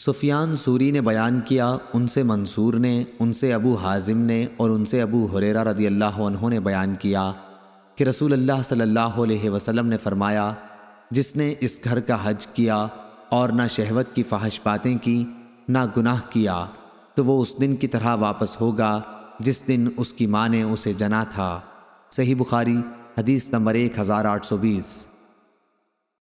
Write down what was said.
سفیان sorry نے بیان کیا، ان سے منصور نے، ان سے ابو حازم نے اور ان سے ابو حریرہ رضی اللہ عنہ نے بیان کیا کہ رسول اللہ صلی اللہ علیہ وسلم نے فرمایا، جس نے اس گھر کا حج کیا اور نہ شہوت کی فحش باتیں کی، نہ گناہ کیا، تو وہ اس دن کی طرح واپس ہوگا جس دن اس کی ماں نے اسے جنا تھا۔ صحیح بخاری، حدیث نمبر ایک ہزار آٹھ سو بیس۔